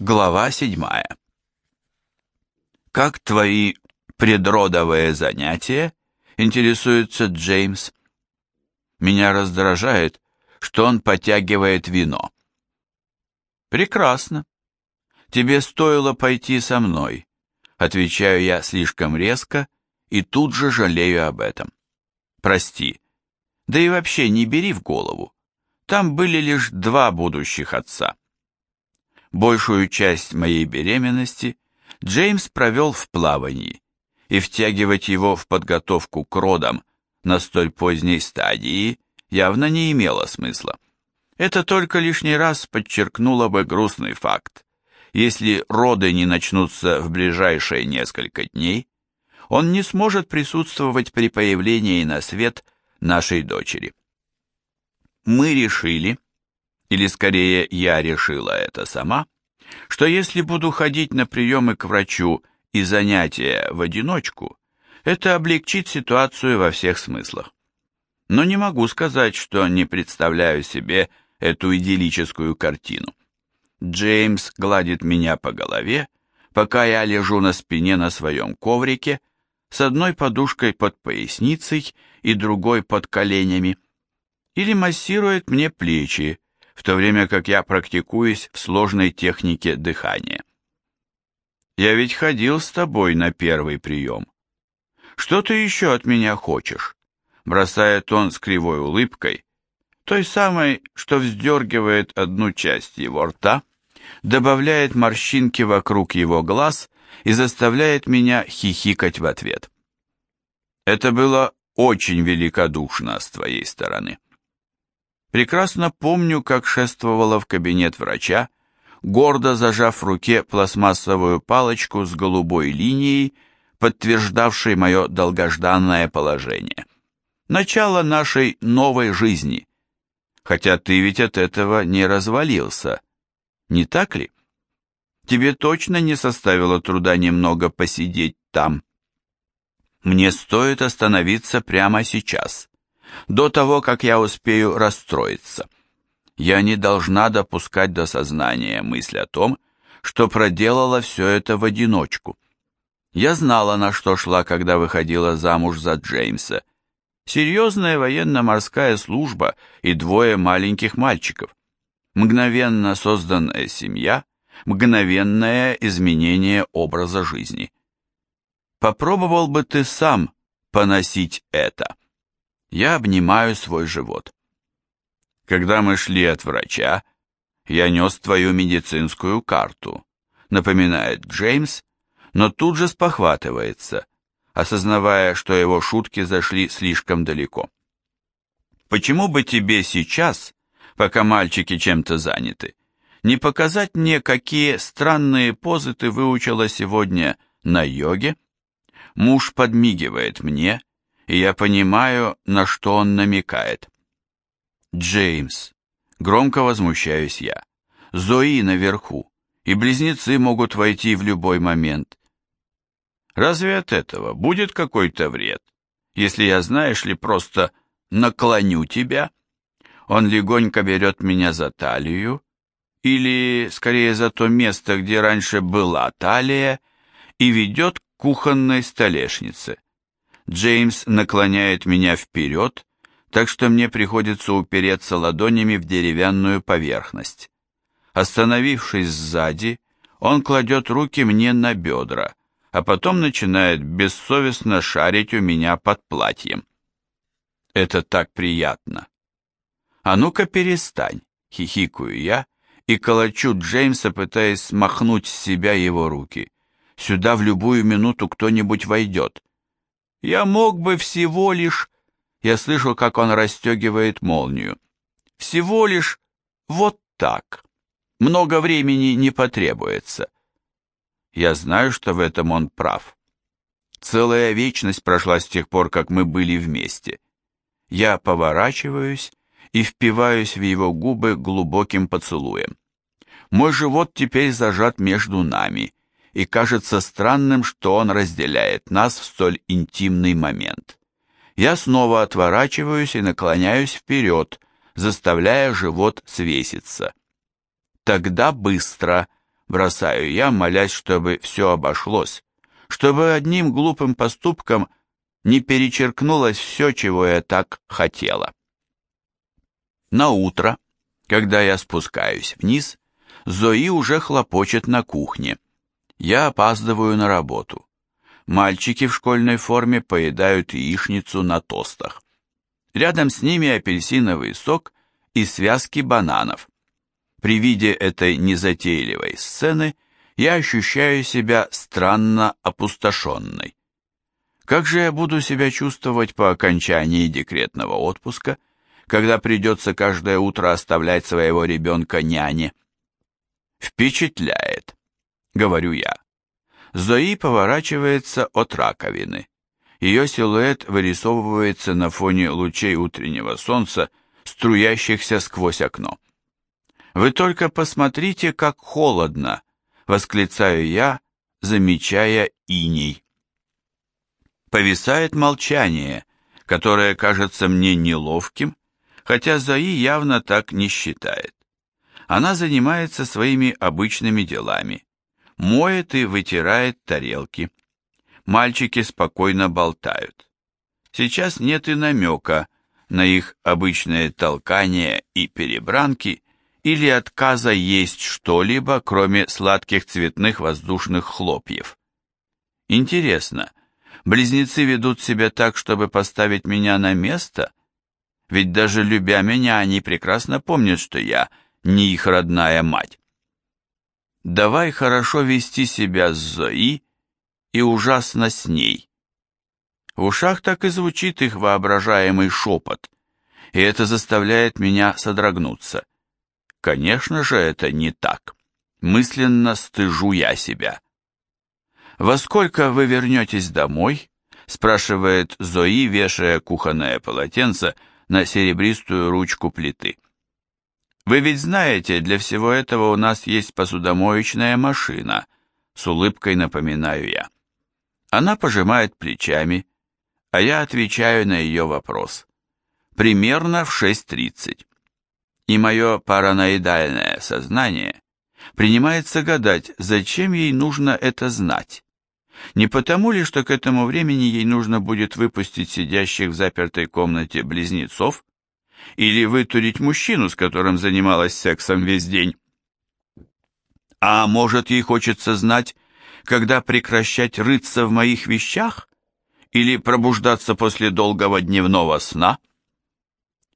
Глава седьмая. «Как твои предродовые занятия?» — интересуется Джеймс. Меня раздражает, что он подтягивает вино. «Прекрасно. Тебе стоило пойти со мной», — отвечаю я слишком резко и тут же жалею об этом. «Прости. Да и вообще не бери в голову. Там были лишь два будущих отца». Большую часть моей беременности Джеймс провел в плавании, и втягивать его в подготовку к родам на столь поздней стадии явно не имело смысла. Это только лишний раз подчеркнуло бы грустный факт. Если роды не начнутся в ближайшие несколько дней, он не сможет присутствовать при появлении на свет нашей дочери. Мы решили, или скорее я решила это сама, что если буду ходить на приемы к врачу и занятия в одиночку, это облегчит ситуацию во всех смыслах. Но не могу сказать, что не представляю себе эту идиллическую картину. Джеймс гладит меня по голове, пока я лежу на спине на своем коврике, с одной подушкой под поясницей и другой под коленями, или массирует мне плечи, в то время как я практикуюсь в сложной технике дыхания. Я ведь ходил с тобой на первый прием. Что ты еще от меня хочешь? Бросает он с кривой улыбкой, той самой, что вздергивает одну часть его рта, добавляет морщинки вокруг его глаз и заставляет меня хихикать в ответ. Это было очень великодушно с твоей стороны. Прекрасно помню, как шествовала в кабинет врача, гордо зажав в руке пластмассовую палочку с голубой линией, подтверждавшей мое долгожданное положение. Начало нашей новой жизни. Хотя ты ведь от этого не развалился, не так ли? Тебе точно не составило труда немного посидеть там. Мне стоит остановиться прямо сейчас до того, как я успею расстроиться. Я не должна допускать до сознания мысль о том, что проделала все это в одиночку. Я знала, на что шла, когда выходила замуж за Джеймса. Серьезная военно-морская служба и двое маленьких мальчиков. Мгновенно созданная семья, мгновенное изменение образа жизни. Попробовал бы ты сам поносить это я обнимаю свой живот. Когда мы шли от врача, я нес твою медицинскую карту, напоминает Джеймс, но тут же спохватывается, осознавая, что его шутки зашли слишком далеко. Почему бы тебе сейчас, пока мальчики чем-то заняты, не показать мне, какие странные позы ты выучила сегодня на йоге? Муж подмигивает мне, и я понимаю, на что он намекает. Джеймс. Громко возмущаюсь я. Зои наверху, и близнецы могут войти в любой момент. Разве от этого будет какой-то вред, если я, знаешь ли, просто наклоню тебя? Он легонько берет меня за талию, или, скорее, за то место, где раньше была талия, и ведет к кухонной столешнице. Джеймс наклоняет меня вперед, так что мне приходится упереться ладонями в деревянную поверхность. Остановившись сзади, он кладет руки мне на бедра, а потом начинает бессовестно шарить у меня под платьем. Это так приятно. А ну-ка перестань, хихикаю я и колочу Джеймса, пытаясь смахнуть с себя его руки. Сюда в любую минуту кто-нибудь войдет. Я мог бы всего лишь... Я слышу, как он расстегивает молнию. Всего лишь вот так. Много времени не потребуется. Я знаю, что в этом он прав. Целая вечность прошла с тех пор, как мы были вместе. Я поворачиваюсь и впиваюсь в его губы глубоким поцелуем. Мой живот теперь зажат между нами, и кажется странным, что он разделяет нас в столь интимный момент. Я снова отворачиваюсь и наклоняюсь вперед, заставляя живот свеситься. Тогда быстро, бросаю я, молясь, чтобы все обошлось, чтобы одним глупым поступком не перечеркнулось все, чего я так хотела. На утро, когда я спускаюсь вниз, Зои уже хлопочет на кухне. Я опаздываю на работу. Мальчики в школьной форме поедают яичницу на тостах. Рядом с ними апельсиновый сок и связки бананов. При виде этой незатейливой сцены я ощущаю себя странно опустошенной. Как же я буду себя чувствовать по окончании декретного отпуска, когда придется каждое утро оставлять своего ребенка няне? Впечатляет, говорю я. Зои поворачивается от раковины. Ее силуэт вырисовывается на фоне лучей утреннего солнца, струящихся сквозь окно. «Вы только посмотрите, как холодно!» — восклицаю я, замечая иней. Повисает молчание, которое кажется мне неловким, хотя Заи явно так не считает. Она занимается своими обычными делами, моет и вытирает тарелки. Мальчики спокойно болтают. Сейчас нет и намека на их обычное толкание и перебранки или отказа есть что-либо, кроме сладких цветных воздушных хлопьев. Интересно, близнецы ведут себя так, чтобы поставить меня на место? Ведь даже любя меня, они прекрасно помнят, что я не их родная мать. Давай хорошо вести себя с Зои и ужасно с ней. В ушах так и звучит их воображаемый шепот, и это заставляет меня содрогнуться. Конечно же, это не так. Мысленно стыжу я себя. «Во сколько вы вернетесь домой?» спрашивает Зои, вешая кухонное полотенце на серебристую ручку плиты. «Вы ведь знаете, для всего этого у нас есть посудомоечная машина», с улыбкой напоминаю я. Она пожимает плечами, а я отвечаю на ее вопрос. Примерно в 6.30 и мое параноидальное сознание принимается гадать, зачем ей нужно это знать. Не потому ли, что к этому времени ей нужно будет выпустить сидящих в запертой комнате близнецов, или вытурить мужчину, с которым занималась сексом весь день. А может, ей хочется знать, когда прекращать рыться в моих вещах, или пробуждаться после долгого дневного сна?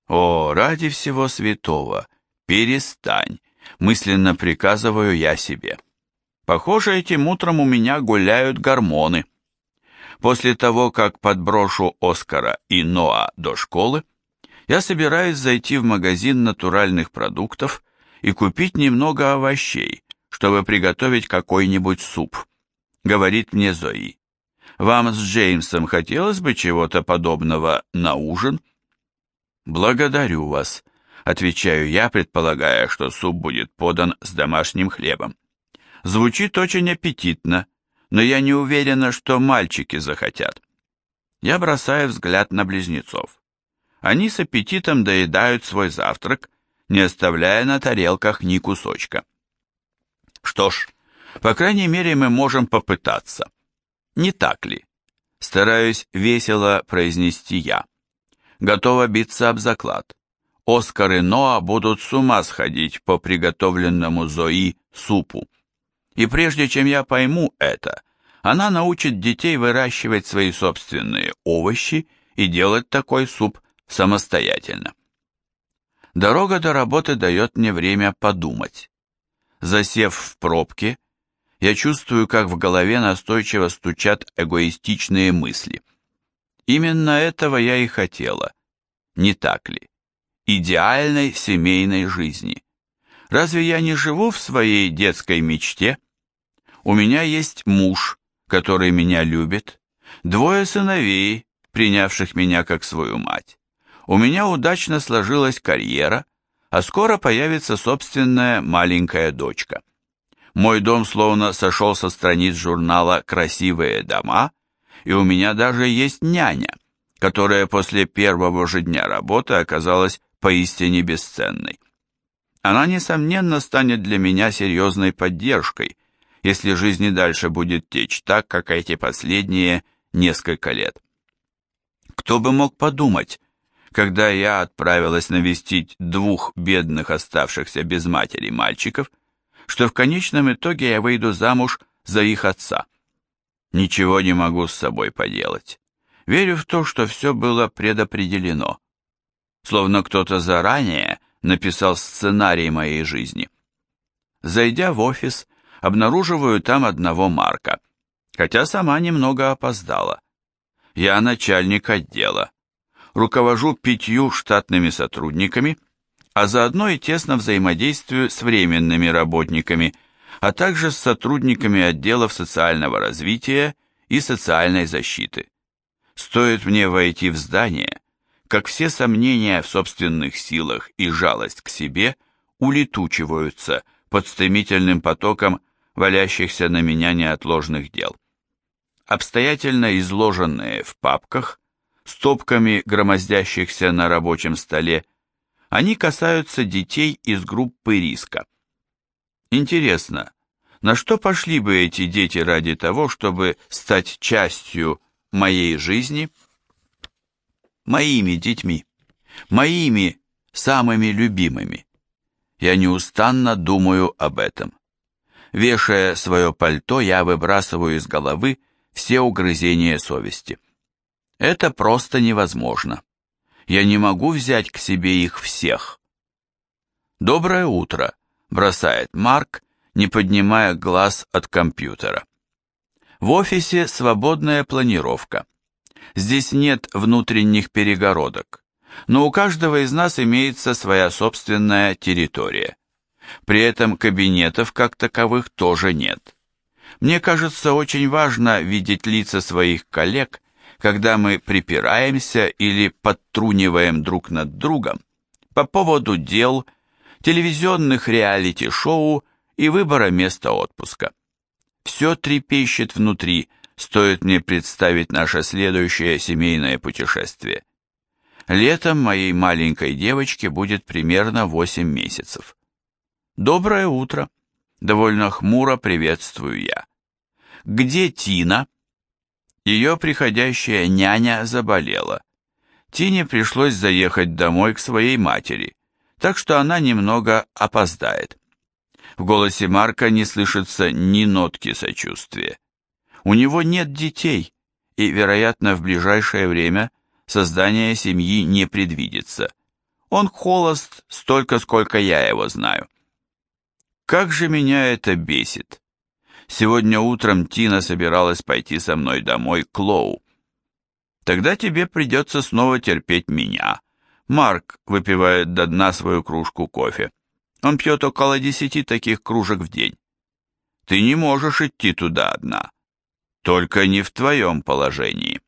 «О, ради всего святого, перестань!» — мысленно приказываю я себе. Похоже, этим утром у меня гуляют гормоны. После того, как подброшу Оскара и Ноа до школы, я собираюсь зайти в магазин натуральных продуктов и купить немного овощей, чтобы приготовить какой-нибудь суп. Говорит мне Зои. Вам с Джеймсом хотелось бы чего-то подобного на ужин? «Благодарю вас», — отвечаю я, предполагая, что суп будет подан с домашним хлебом. Звучит очень аппетитно, но я не уверена, что мальчики захотят. Я бросаю взгляд на близнецов. Они с аппетитом доедают свой завтрак, не оставляя на тарелках ни кусочка. Что ж, по крайней мере, мы можем попытаться. Не так ли? Стараюсь весело произнести я готова биться об заклад. Оскар и Ноа будут с ума сходить по приготовленному Зои супу. И прежде чем я пойму это, она научит детей выращивать свои собственные овощи и делать такой суп самостоятельно. Дорога до работы дает мне время подумать. Засев в пробке, я чувствую, как в голове настойчиво стучат эгоистичные мысли – Именно этого я и хотела, не так ли? Идеальной семейной жизни. Разве я не живу в своей детской мечте? У меня есть муж, который меня любит, двое сыновей, принявших меня как свою мать. У меня удачно сложилась карьера, а скоро появится собственная маленькая дочка. Мой дом словно сошел со страниц журнала «Красивые дома», и у меня даже есть няня, которая после первого же дня работы оказалась поистине бесценной. Она, несомненно, станет для меня серьезной поддержкой, если жизнь и дальше будет течь так, как эти последние несколько лет. Кто бы мог подумать, когда я отправилась навестить двух бедных оставшихся без матери мальчиков, что в конечном итоге я выйду замуж за их отца. Ничего не могу с собой поделать. Верю в то, что все было предопределено. Словно кто-то заранее написал сценарий моей жизни. Зайдя в офис, обнаруживаю там одного Марка, хотя сама немного опоздала. Я начальник отдела. Руковожу пятью штатными сотрудниками, а заодно и тесно взаимодействую с временными работниками, а также с сотрудниками отделов социального развития и социальной защиты. Стоит мне войти в здание, как все сомнения в собственных силах и жалость к себе улетучиваются под стремительным потоком валящихся на меня неотложных дел. Обстоятельно изложенные в папках, стопками громоздящихся на рабочем столе, они касаются детей из группы риска. Интересно, на что пошли бы эти дети ради того, чтобы стать частью моей жизни? Моими детьми, моими самыми любимыми. Я неустанно думаю об этом. Вешая свое пальто, я выбрасываю из головы все угрызения совести. Это просто невозможно. Я не могу взять к себе их всех. «Доброе утро», — бросает Марк, не поднимая глаз от компьютера. В офисе свободная планировка. Здесь нет внутренних перегородок, но у каждого из нас имеется своя собственная территория. При этом кабинетов как таковых тоже нет. Мне кажется очень важно видеть лица своих коллег, когда мы припираемся или подтруниваем друг над другом по поводу дел, телевизионных реалити-шоу и выбора места отпуска. Все трепещет внутри, стоит мне представить наше следующее семейное путешествие. Летом моей маленькой девочке будет примерно 8 месяцев. «Доброе утро!» Довольно хмуро приветствую я. «Где Тина?» Ее приходящая няня заболела. Тине пришлось заехать домой к своей матери, так что она немного опоздает. В голосе Марка не слышится ни нотки сочувствия. У него нет детей, и, вероятно, в ближайшее время создание семьи не предвидится. Он холост столько, сколько я его знаю. Как же меня это бесит. Сегодня утром Тина собиралась пойти со мной домой к Лоу. Тогда тебе придется снова терпеть меня. Марк выпивает до дна свою кружку кофе. Он пьет около десяти таких кружек в день. Ты не можешь идти туда одна. Только не в твоем положении.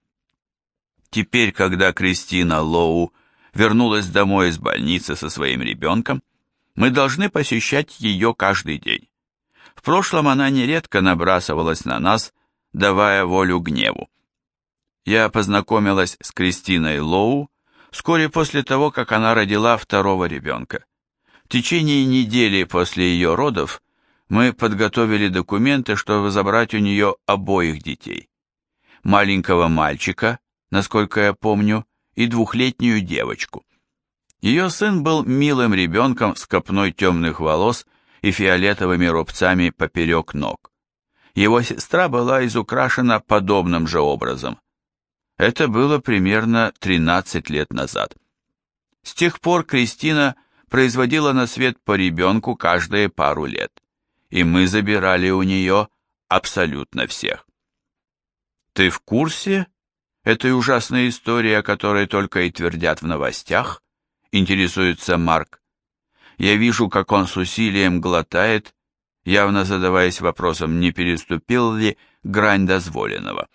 Теперь, когда Кристина Лоу вернулась домой из больницы со своим ребенком, мы должны посещать ее каждый день. В прошлом она нередко набрасывалась на нас, давая волю гневу. Я познакомилась с Кристиной Лоу вскоре после того, как она родила второго ребенка. В течение недели после ее родов мы подготовили документы, чтобы забрать у нее обоих детей. Маленького мальчика, насколько я помню, и двухлетнюю девочку. Ее сын был милым ребенком с копной темных волос и фиолетовыми рубцами поперек ног. Его сестра была изукрашена подобным же образом. Это было примерно 13 лет назад. С тех пор Кристина производила на свет по ребенку каждые пару лет, и мы забирали у нее абсолютно всех. «Ты в курсе этой ужасной истории, о которой только и твердят в новостях?» интересуется Марк. Я вижу, как он с усилием глотает, явно задаваясь вопросом, не переступил ли грань дозволенного.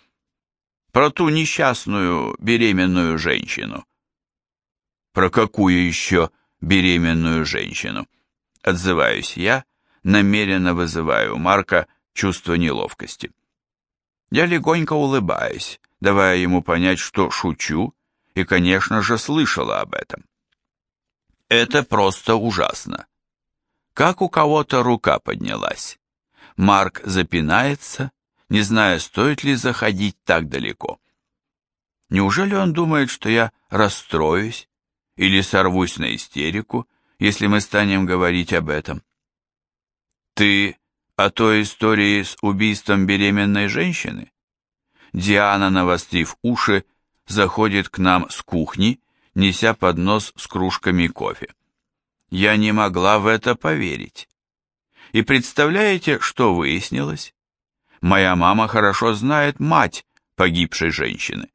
Про ту несчастную беременную женщину. Про какую еще беременную женщину? Отзываюсь я, намеренно вызываю у Марка чувство неловкости. Я легонько улыбаюсь, давая ему понять, что шучу, и, конечно же, слышала об этом. Это просто ужасно. как у кого-то рука поднялась. Марк запинается, не зная, стоит ли заходить так далеко. Неужели он думает, что я расстроюсь или сорвусь на истерику, если мы станем говорить об этом? Ты о той истории с убийством беременной женщины? Диана, навострив уши, заходит к нам с кухни, неся поднос с кружками кофе. Я не могла в это поверить. И представляете, что выяснилось? Моя мама хорошо знает мать погибшей женщины.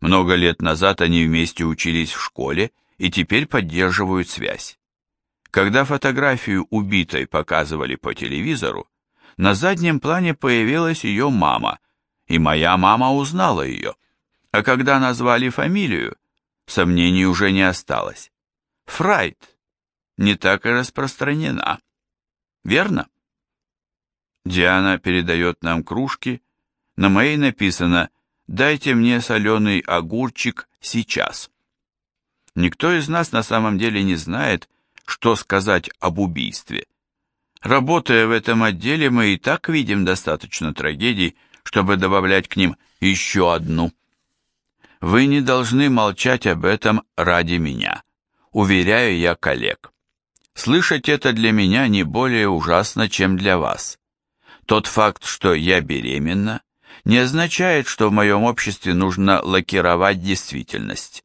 Много лет назад они вместе учились в школе и теперь поддерживают связь. Когда фотографию убитой показывали по телевизору, на заднем плане появилась ее мама, и моя мама узнала ее. А когда назвали фамилию, сомнений уже не осталось. Фрайт не так и распространена. Верно? Диана передает нам кружки. На моей написано «Дайте мне соленый огурчик сейчас». Никто из нас на самом деле не знает, что сказать об убийстве. Работая в этом отделе, мы и так видим достаточно трагедий, чтобы добавлять к ним еще одну. Вы не должны молчать об этом ради меня, уверяю я коллег. Слышать это для меня не более ужасно, чем для вас. Тот факт, что я беременна, не означает, что в моем обществе нужно лакировать действительность.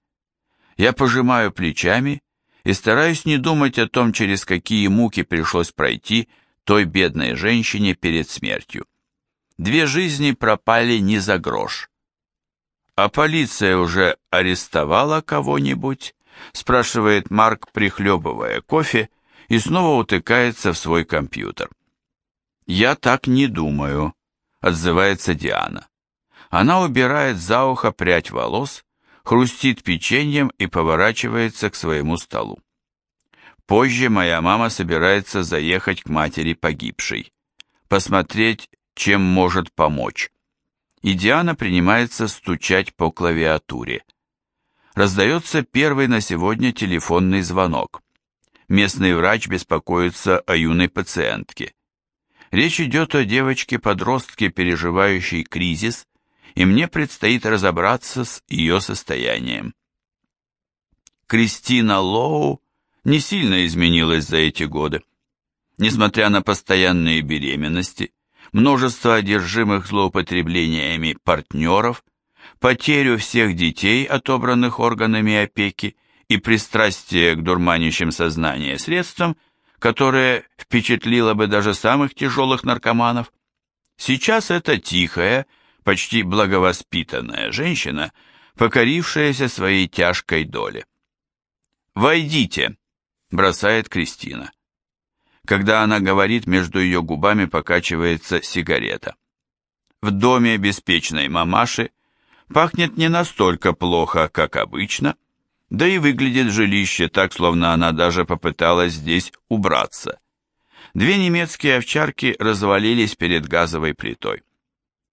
Я пожимаю плечами и стараюсь не думать о том, через какие муки пришлось пройти той бедной женщине перед смертью. Две жизни пропали не за грош. «А полиция уже арестовала кого-нибудь?» спрашивает Марк, прихлебывая кофе, и снова утыкается в свой компьютер. «Я так не думаю», — отзывается Диана. Она убирает за ухо прядь волос, хрустит печеньем и поворачивается к своему столу. Позже моя мама собирается заехать к матери погибшей, посмотреть, чем может помочь. И Диана принимается стучать по клавиатуре. Раздается первый на сегодня телефонный звонок. Местный врач беспокоится о юной пациентке. Речь идет о девочке-подростке, переживающей кризис, и мне предстоит разобраться с ее состоянием. Кристина Лоу не сильно изменилась за эти годы. Несмотря на постоянные беременности, множество одержимых злоупотреблениями партнеров, потерю всех детей, отобранных органами опеки, и пристрастие к дурманящим сознание средствам, которое впечатлило бы даже самых тяжелых наркоманов. Сейчас это тихая, почти благовоспитанная женщина, покорившаяся своей тяжкой доле. «Войдите», — бросает Кристина. Когда она говорит, между ее губами покачивается сигарета. В доме беспечной мамаши пахнет не настолько плохо, как обычно, да и выглядит жилище так, словно она даже попыталась здесь убраться. Две немецкие овчарки развалились перед газовой плитой.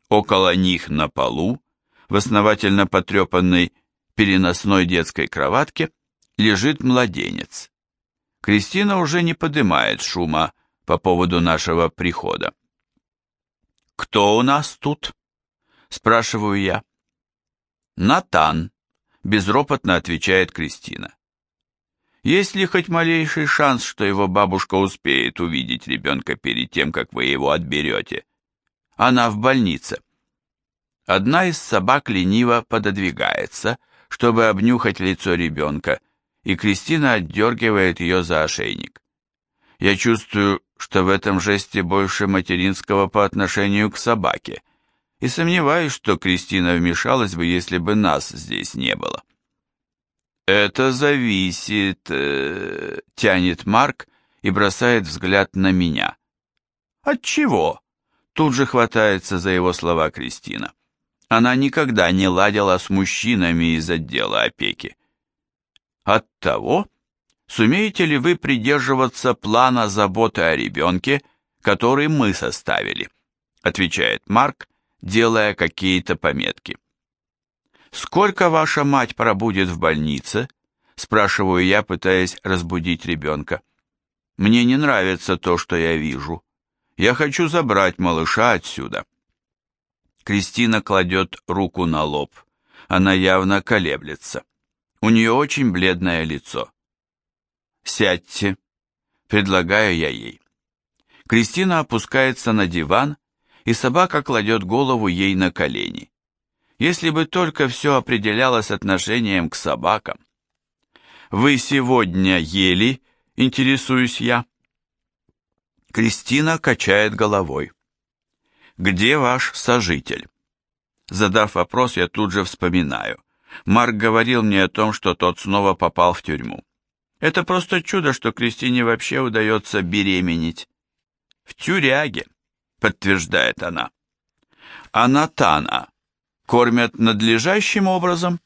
Около них на полу, в основательно потрепанной переносной детской кроватке, лежит младенец. Кристина уже не поднимает шума по поводу нашего прихода. «Кто у нас тут?» – спрашиваю я. «Натан», безропотно отвечает Кристина. Есть ли хоть малейший шанс, что его бабушка успеет увидеть ребенка перед тем, как вы его отберете? Она в больнице. Одна из собак лениво пододвигается, чтобы обнюхать лицо ребенка, и Кристина отдергивает ее за ошейник. Я чувствую, что в этом жесте больше материнского по отношению к собаке, и сомневаюсь, что Кристина вмешалась бы, если бы нас здесь не было. «Это зависит...» э, — тянет Марк и бросает взгляд на меня. «От чего?» — тут же хватается за его слова Кристина. Она никогда не ладила с мужчинами из отдела опеки. «От того, сумеете ли вы придерживаться плана заботы о ребенке, который мы составили?» — отвечает Марк, делая какие-то пометки. «Сколько ваша мать пробудет в больнице?» спрашиваю я, пытаясь разбудить ребенка. Мне не нравится то, что я вижу. Я хочу забрать малыша отсюда. Кристина кладет руку на лоб. Она явно колеблется. У нее очень бледное лицо. «Сядьте», — предлагаю я ей. Кристина опускается на диван, и собака кладет голову ей на колени. Если бы только все определялось отношением к собакам. «Вы сегодня ели?» — интересуюсь я. Кристина качает головой. «Где ваш сожитель?» Задав вопрос, я тут же вспоминаю. Марк говорил мне о том, что тот снова попал в тюрьму. Это просто чудо, что Кристине вообще удается беременеть. В тюряге, подтверждает она. А Натана кормят надлежащим образом?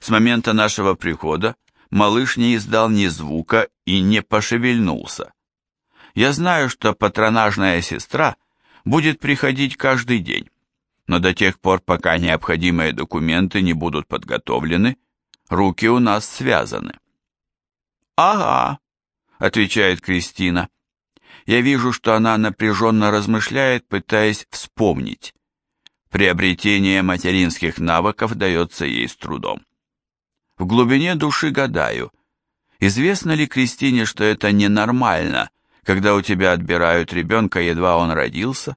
С момента нашего прихода малыш не издал ни звука и не пошевельнулся. Я знаю, что патронажная сестра будет приходить каждый день, но до тех пор, пока необходимые документы не будут подготовлены, руки у нас связаны. «Ага», — отвечает Кристина. Я вижу, что она напряженно размышляет, пытаясь вспомнить. Приобретение материнских навыков дается ей с трудом. В глубине души гадаю, известно ли Кристине, что это ненормально, когда у тебя отбирают ребенка, едва он родился?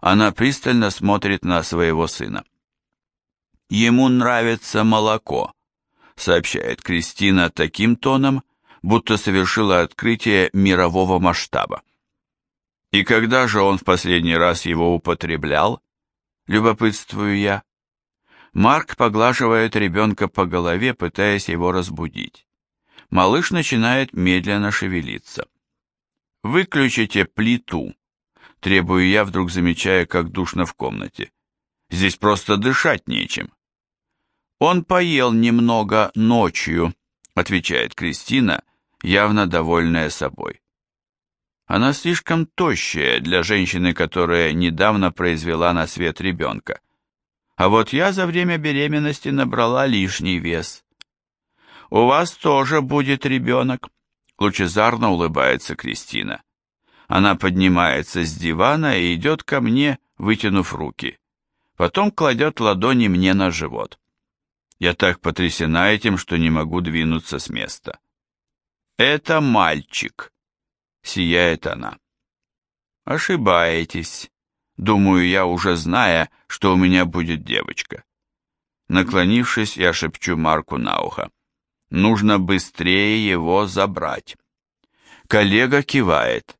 Она пристально смотрит на своего сына. Ему нравится молоко, сообщает Кристина таким тоном, будто совершила открытие мирового масштаба. И когда же он в последний раз его употреблял? Любопытствую я. Марк поглаживает ребенка по голове, пытаясь его разбудить. Малыш начинает медленно шевелиться. «Выключите плиту», — требую я, вдруг замечая, как душно в комнате. «Здесь просто дышать нечем». «Он поел немного ночью», — отвечает Кристина, явно довольная собой. Она слишком тощая для женщины, которая недавно произвела на свет ребенка. А вот я за время беременности набрала лишний вес. «У вас тоже будет ребенок», — лучезарно улыбается Кристина. Она поднимается с дивана и идет ко мне, вытянув руки. Потом кладет ладони мне на живот. Я так потрясена этим, что не могу двинуться с места. «Это мальчик», — сияет она. «Ошибаетесь», — думаю я, уже зная, что у меня будет девочка. Наклонившись, я шепчу Марку на ухо. «Нужно быстрее его забрать». Коллега кивает.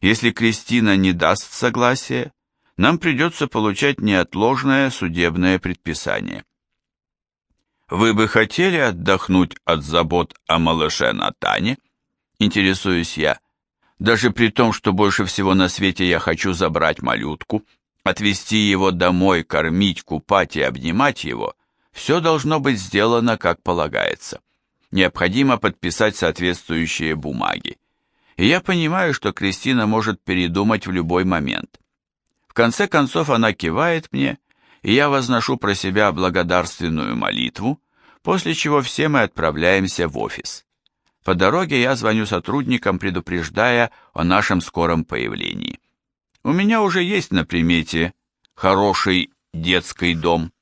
Если Кристина не даст согласия, нам придется получать неотложное судебное предписание. Вы бы хотели отдохнуть от забот о малыше Натане? Интересуюсь я. Даже при том, что больше всего на свете я хочу забрать малютку, отвезти его домой, кормить, купать и обнимать его, все должно быть сделано как полагается. Необходимо подписать соответствующие бумаги. И я понимаю, что Кристина может передумать в любой момент. В конце концов она кивает мне, и я возношу про себя благодарственную молитву, после чего все мы отправляемся в офис. По дороге я звоню сотрудникам, предупреждая о нашем скором появлении. У меня уже есть на примете хороший детский дом.